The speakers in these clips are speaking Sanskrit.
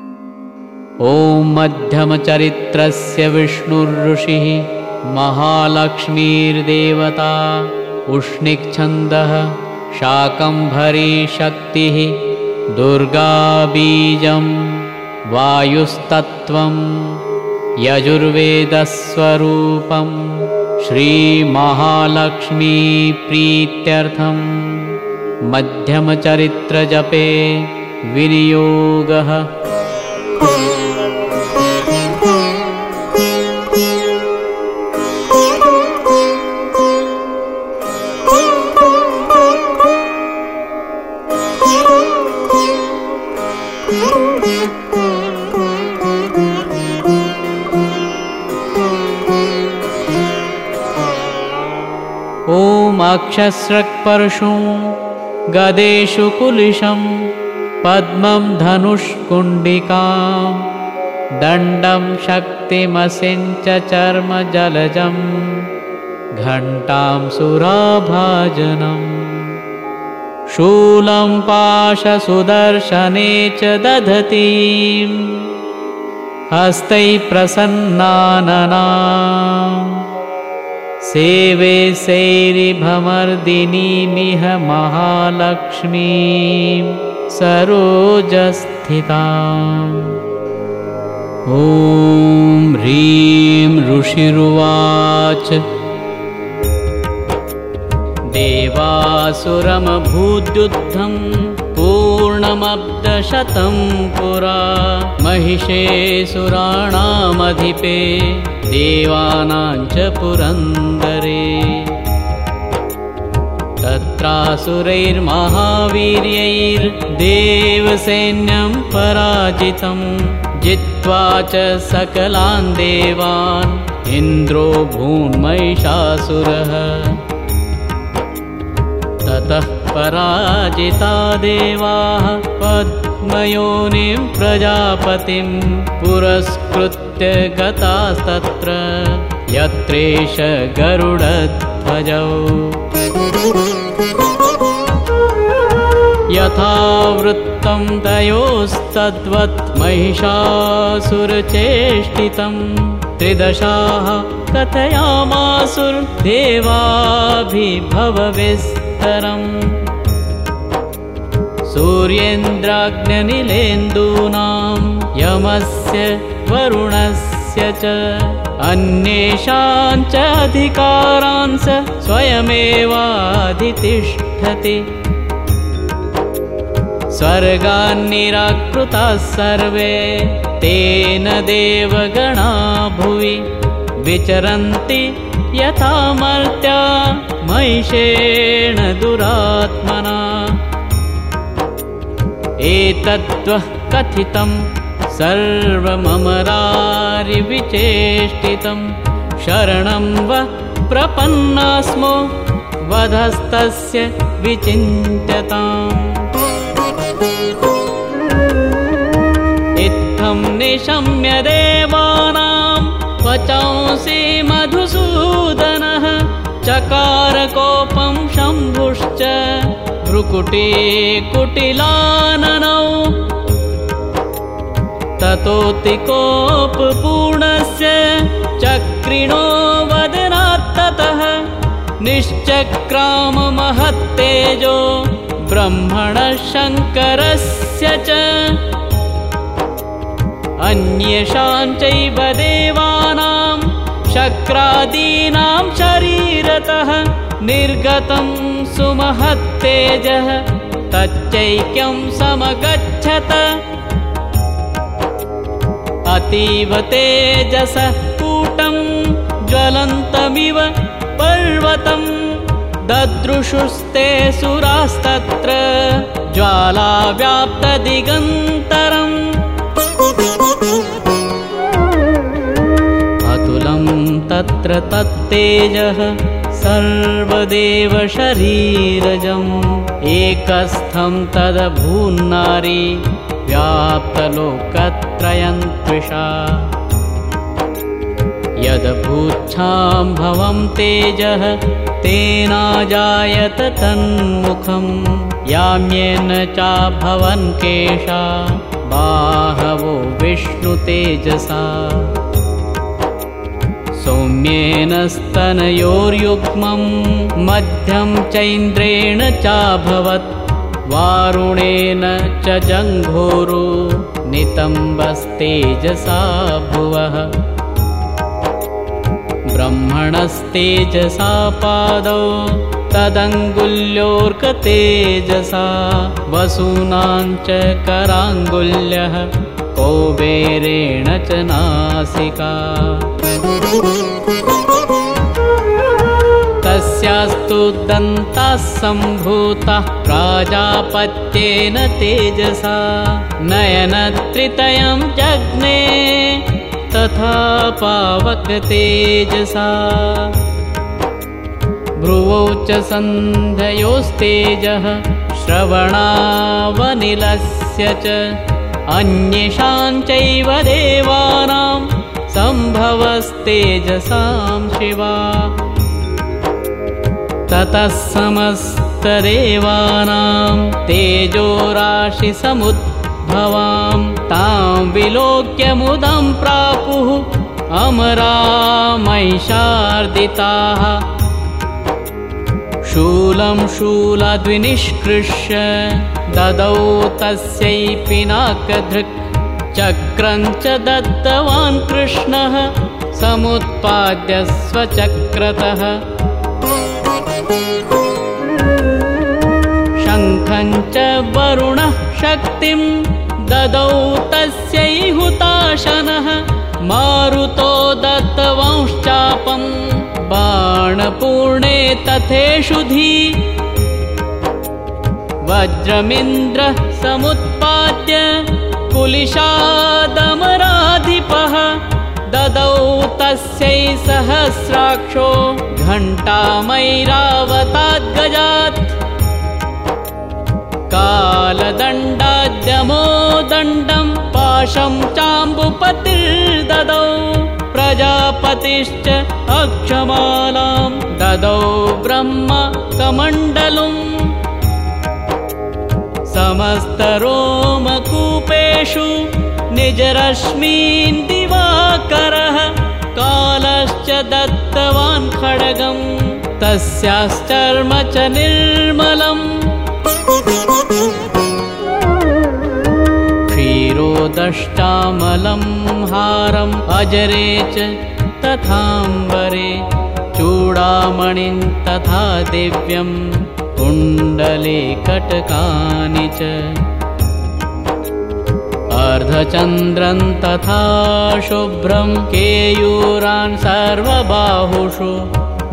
ॐ मध्यमचरित्रस्य विष्णुर्ऋषिः महालक्ष्मीर्देवता उष्णिक्छन्दः शाकम्भरीशक्तिः दुर्गाबीजं वायुस्तत्त्वं यजुर्वेदस्वरूपं श्रीमहालक्ष्मीप्रीत्यर्थं मध्यमचरित्रजपे विनियोगः अक्षस्रक्पर्शु गदेषु कुलिशं पद्मं धनुष्कुण्डिकां दण्डं शक्तिमसिञ्च चर्मजलजं घण्टां सुराभाजनम् शूलं पाशसुदर्शने च दधतीं हस्तैः प्रसन्नानना सेवे सैरिभमर्दिनीमिह महालक्ष्मीं सरोजस्थिताम्। ॐ ह्रीं ऋषिरुवाच। देवासुरमभूद्युद्धं पूर्णमब्दशतं पुरा। महिषे सुराणामधिपे देवानां च पुरन्दरे। तत्रासुरैर्महावीर्यैर्देवसैन्यं पराजितं जित्वा च सकलान् देवान् इन्द्रो भून्महिषासुरः। ततः पराजिता देवाः पद्मयोनिं प्रजापतिं पुरस्कृत्य गतास्तत्र यत्रेष गरुडध्वजौ। यथा वृत्तं तयोस्तद्वत् महिषासुरचेष्टितं त्रिदशाः सूर्येन्द्राग्निलेन्दूनां यमस्य वरुणस्य च अन्येषां च अधिकारान् स स्वयमेवाधितिष्ठति स्वर्गान्निराकृताः सर्वे तेन देवगणा भुवि। विचरन्ति यथा मर्त्या महिषेण दुरात्मना। एतद्वः कथितं सर्वममरारिविचेष्टितं। शरणं वः प्रपन्ना स्मो वधस्तस्य विचिन्त्यताम्। इत्थं निशम्य देवानां वचांसि चकारकोपं शम्भुश्च भ्रुकुटी कुटिलाननौ। ततोतिकोपपूर्णस्य चक्रिणो वदनात्ततः निश्चक्राममहत्तेजो ब्रह्मणशङ्करस्य च। अन्येषां चैव देवानां शक्रादीनां शरीरतः निर्गतं सुमहत्तेजः तच्चैक्यं समगच्छत। अतीव तेजस कूटं ज्वलन्तमिव पर्वतं ददृशुस्ते सुरास्तत्र ज्वालाव्याप्तदिगन्तरम् तत्र तत्तेजः सर्वदेव शरीरजम् एकस्थं तदभून्नारी व्याप्तलोकत्रयं त्विषा यदभूच्छाम्भवं तेजः तेनाजायत तन्मुखं याम्येन चाभवन् केशा। बाहवो विष्णुतेजसा सौम्येन स्तनयोर्युग्मं मध्यं चैन्द्रेण चाभवत् वारुणेन च जङ्घोरो नितम्बस्तेजसा भुवः। ब्रह्मणस्तेजसा पादौ तदङ्गुल्योऽर्कतेजसा वसूनाञ्च कराङ्गुल्यः कोबेरेण च नासिका। तस्यास्तु दन्ताः सम्भूतः प्राजापत्येन तेजसा। नयनत्रितयं जग्ने तथा पावकतेजसा भ्रुवौ च सन्धयोस्तेजः श्रवणावनिलस्य च अन्येषाञ्चैव देवानां सम्भवस्तेजसां शिवा। ततः समस्तदेवानां तेजोराशिसमुद्भवां तां विलोक्यमुदं प्रापुः अमरामैषार्दिताः। शूलं शूलद्विनिष्कृष्य ददौ तस्यै पिनाकधृक् चक्रं च दत्तवान् कृष्णः समुत्पाद्य स्वचक्रतः। शङ्खञ्च वरुणः शक्तिं ददौ तस्यै हुताशनः। मारुतो दत्तवंश्चापं बाणपूर्णे तथेषुधी वज्रमिन्द्रः समुत्पाद्य कुलिशादमराधिपः ददौ तस्यै सहस्राक्षो घण्टामैरावताद्गजात्। कालदण्डाद्यमो दण्डं पाशं चाम्बुपतिर्ददौ प्रजापतिश्च अक्षमालां ददौ ब्रह्म कमण्डलुम् समस्तरोमकूपेषु निजरश्मीन् दिवाकरः कालश्च दत्तवान् खड्गं तस्याश्चर्म च निर्मलम् क्षीरोदष्टामलं हारम् अजरे च तथाम्बरे चूडामणिं तथा दिव्यम् कुण्डले कटकानि च। अर्धचन्द्रं तथा शुभ्रं केयूरान् सर्वबाहुषु।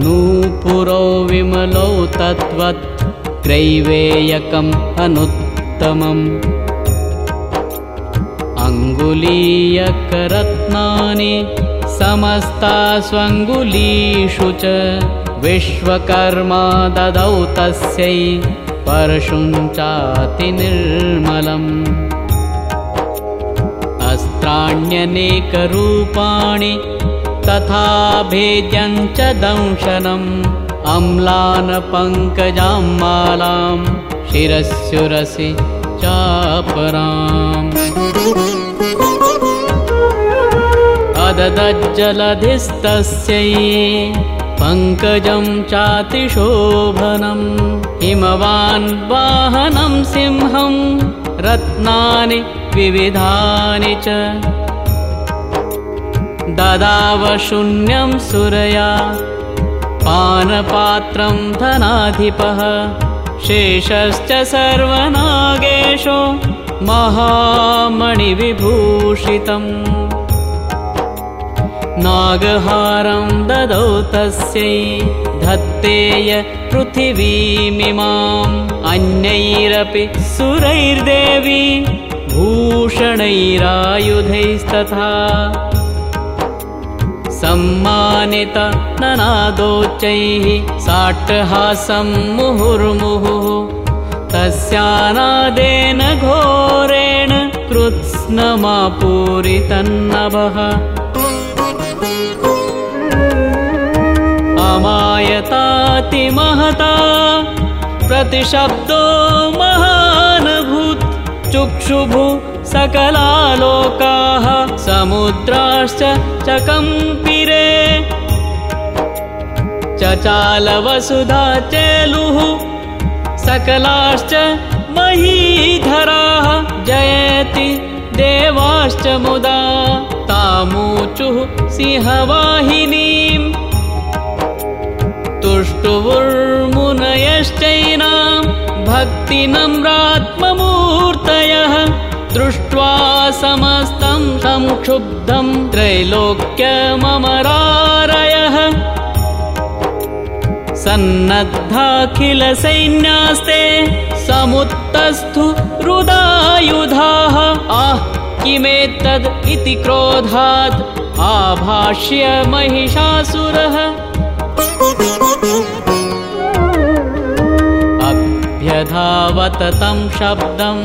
नूपुरो विमलौ तद्वत् क्रैवेयकम् अनुत्तमम्। अङ्गुलीयकरत्नानि समस्तास्वङ्गुलीषु च विश्वकर्मा ददौ तस्यै चातिनिर्मलम् अस्त्राण्यनेकरूपाणि तथा भेद्यञ्च दंशनम्। अम्लानपङ्कजां मालां शिरस्युरसि चापराम्। अददज्जलधिस्तस्यै पङ्कजं चातिशोभनम् हिमवान् वाहनं सिंहं रत्नानि विविधानि च। ददावशून्यं सुरया पानपात्रं धनाधिपः शेषश्च सर्वनागेशो महामणिविभूषितम् नागहारं ददौ तस्यै धत्तेय पृथिवीमिमाम् अन्यैरपि सुरैर्देवी भूषणैरायुधैस्तथा सम्मानित ननादोच्चैः साट्टहासं मुहुर्मुहुः तस्यानादेन घोरेण कृत्स्नमापूरितन्नभः अमायतातिमहता प्रतिशब्दो महानभूत् चुक्षुभु सकलालोकाः समुद्राश्च चकम्पिरे चचालवसुधा चेलुः सकलाश्च महीधराः जयति देवाश्च मुदा तामूचुः सिंहवाहिनीम् तुष्टुवुर्मुनयश्चैनां भक्तिनम्रात्ममूर्तयः दृष्ट्वा समस्तं संक्षुब्धं त्रैलोक्यममरारयः सन्नद्धाखिलसैन्यास्ते समुत्तस्थु रुदायुधाः आह किमेतद् इति क्रोधात्? आभाष्य महिषासुरः अभ्यधावत तं शब्दम्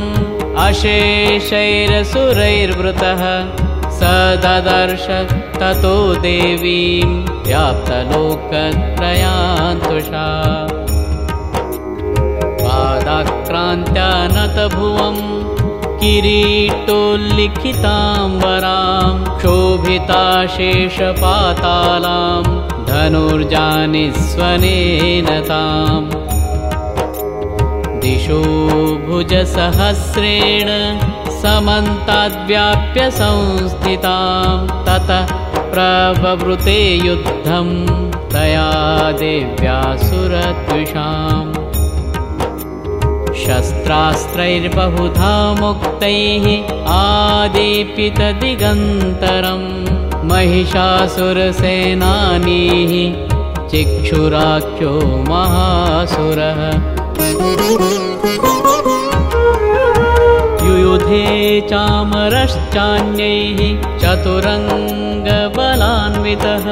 अशेषैरसुरैर्वृतः स ददर्श ततो देवीं व्याप्तलोकत्रयान्तुषा। पादाक्रान्त्यानतभुवम् किरीटोल्लिखिताम्बरां शोभिताशेषपातालां धनुर्जानिस्वनेन ताम् दिशो भुजसहस्रेण समन्ताद्व्याप्य संस्थितां ततः प्रववृते युद्धं तया देव्यासुरद्विषाम् शस्त्रास्त्रैर्बहुधा मुक्तैः आदीपितदिगन्तरम् महिषासुरसेनानीः चिक्षुराख्यो महासुरः। युयुधे चामरश्चान्यैः चतुरङ्गबलान्वितः।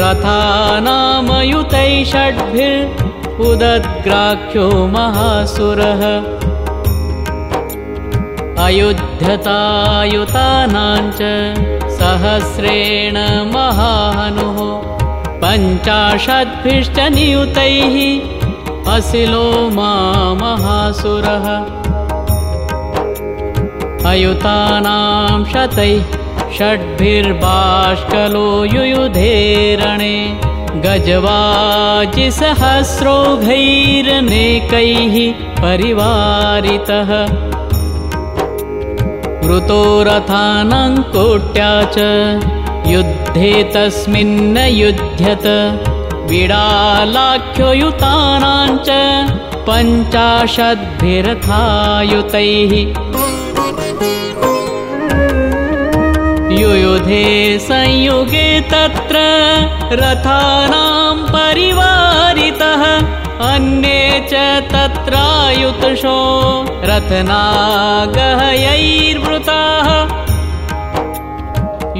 रथानामयुतैः षड्भिर्उदद्ग्राख्यो महासुरः। अयुध्यतायुतानाञ्च सहस्रेण महाहनुः पञ्चाशद्भिश्च नियुतैः असिलो मा महासुरः अयुतानां शतैः षड्भिर्बाष्कलो युयुधेरणे गजवाजिसहस्रोघैरनेकैः परिवारितः वृतो रथानां कोट्या च युद्धे तस्मिन्न युध्यत बिडालाख्योयुतानां च पञ्चाशद्भिरथायुतैः युयुधे संयुगे तत्र रथानां परिवारितः अन्ये च तत्रायुतशो रथनागहयैर्वृताः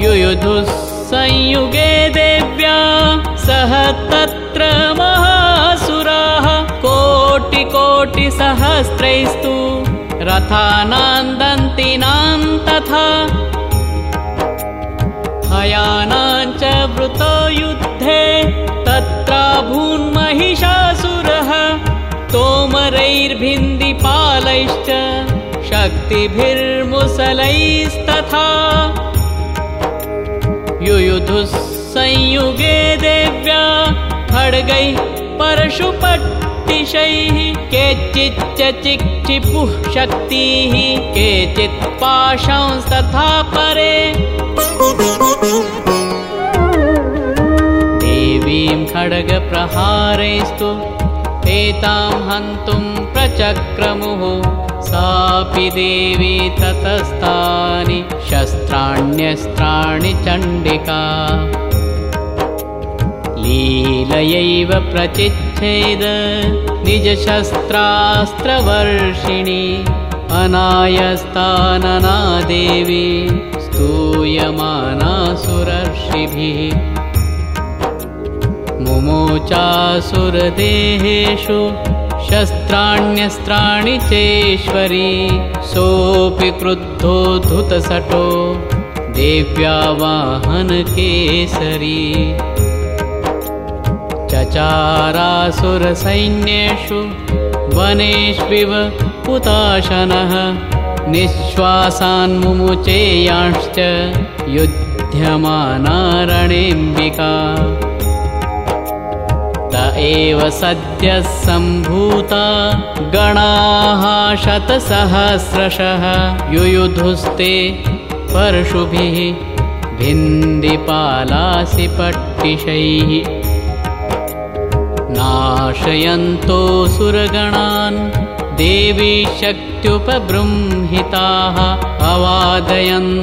युयुधुः संयुगे देव्या सह तत्र महासुराः। कोटिकोटिसहस्रैस्तु रथानान्दन्तिनां तथा। हयानां च वृतो युद्धे तत्राभून्महिषासुरः तोमरैर्भिन्दिपालैश्च शक्तिभिर्मुसलैस्तथा। युयुधुः संयुगे देव्या खड्गैः परशुपट्टिशैः केचिच्च चिक्षिपुः शक्तिः केचित् पाशंस्तथा परे। देवीं खड्गप्रहारैस्तु एतां हन्तुं प्रचक्रमुः सापि देवी ततस्तानि शस्त्राण्यस्त्राणि चण्डिका। लीलयैव प्रचिच्छेद निजशस्त्रास्त्रवर्षिणि अनायस्तानना देवी स्तूयमाना सुरर्षिभिः मुमोचासुरदेहेषु शस्त्राण्यस्त्राणि चेश्वरी सोऽपि क्रुद्धो धुतसटो देव्या वाहनकेसरी चचारासुरसैन्येषु वनेष्विव हुताशनः निःश्वासान्मुमुचेयांश्च युध्यमानारणेऽम्बिका एव सद्यः सम्भूता गणाः शतसहस्रशः युयुधुस्ते परशुभिः भिन्दिपालासि पट्टिशैः नाशयन्तो सुरगणान् देवी शक्त्युपबृंहिताः अवादयन्तपटहान्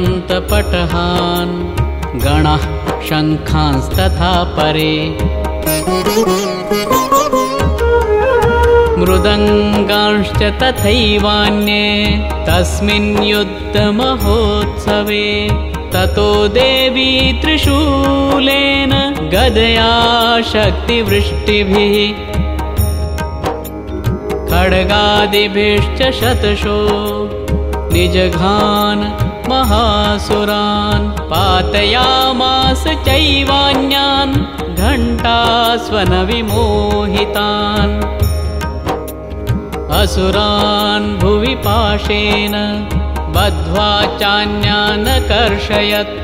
गणः शङ्खांस्तथा परे मृदङ्गांश्च तथैवान्ये तस्मिन् युद्धमहोत्सवे ततो देवी त्रिशूलेन गदया शक्तिवृष्टिभिः खड्गादिभिश्च शतशो निजघान् महासुरान् पातयामास चैवान्यान् घण्टास्वनविमोहितान्। असुरान् भुवि पाशेन बद्ध्वा चान्यान् कर्षयत्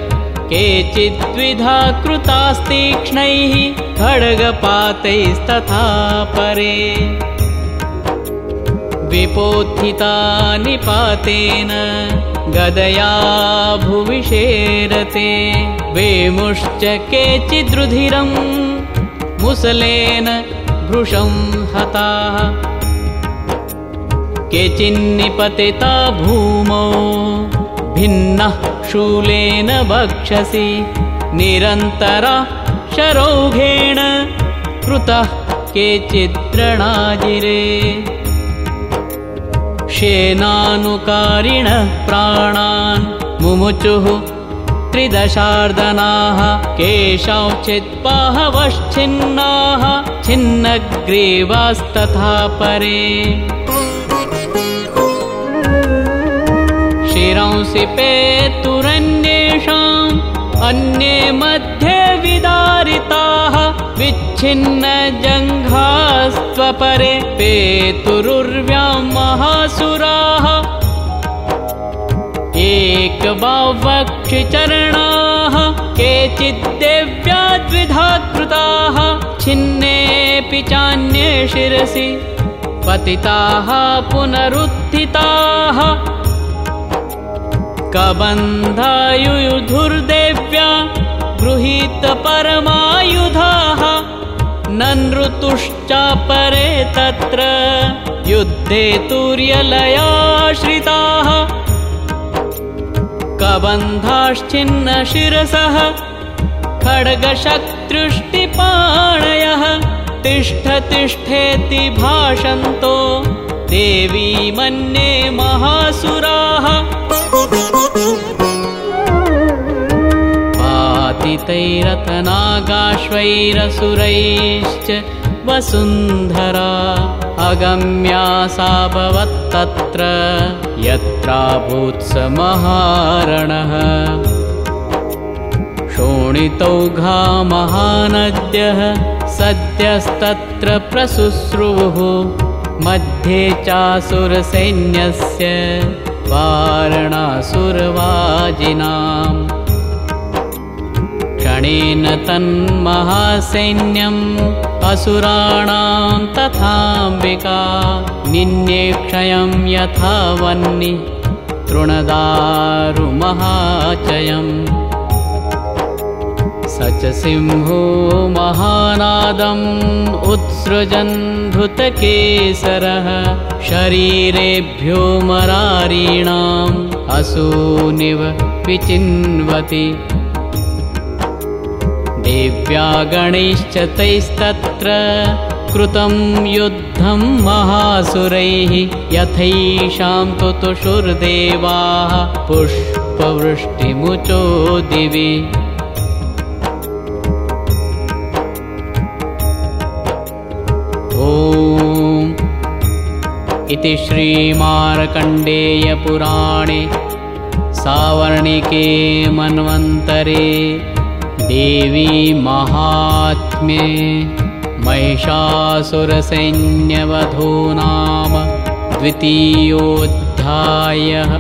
केचिद्विधा कृतास्तीक्ष्णैः खड्गपातैस्तथा परे। विपोत्थिता निपातेन गदया भुविषेरते वेमुश्च केचिद्रुधिरम् मुसलेन भृशं हताः। केचिन्निपतिता भूमौ भिन्नः शूलेन वक्षसि निरन्तरा शरौघेण कृतः केचिद्रणाजिरे शेनानुकारिणः प्राणान् मुमुचुः त्रिदशार्दनाः केषाञ्चित्पाहवश्चिन्नाः छिन्नग्रीवास्तथा परे। शिरंसि पेतुरन्येषाम् अन्ये मध्ये विदारिताः विच्छिन्नजङ्घास्त्वपरे पेतुरुर्व्यां महासुराः एकवावक्षिचरणाः केचिद्देव्या द्विधाकृताः छिन्नेऽपि चान्ये शिरसि पतिताः पुनरुत्थिताः। कबन्धायुयुधुर्देव्या गृहीतपरमायुधाः ननृतुश्चापरे तत्र युद्धे तुर्यलयाश्रिताः कबन्धाश्चिन्नशिरसः खड्गशत्रुष्टिपाणयः तिष्ठ तिष्ठेति भाषन्तो। देवी मन्ये वसुन्धरा अगम्या सा भवत्तत्र यत्राभूत्स महारणः शोणितौघा महानद्यः सद्यस्तत्र प्रशुश्रुवुः मध्ये चासुरसैन्यस्य वारणासुरवाजिनाम् क्षणेन तन्महासैन्यम् असुराणां तथाम्बिका। निन्येक्षयं यथा वह्नि तृणदारुमहाचयम् स च सिंहो महानादम् उत्सृजन् धृतकेसरः। शरीरेभ्यो मरारीणाम् असूनिव विचिन्वति देव्या गणैश्च तैस्तत्र कृतं युद्धं महासुरैः यथैषां तुतुषुर्देवाः पुष्पवृष्टिमुचो दिवि ॐ इति श्रीमार्कण्डेयपुराणे सावर्णिके मन्वन्तरे देवी महात्म्ये महिषासुरसैन्यवधो नाम द्वितीयोऽध्यायः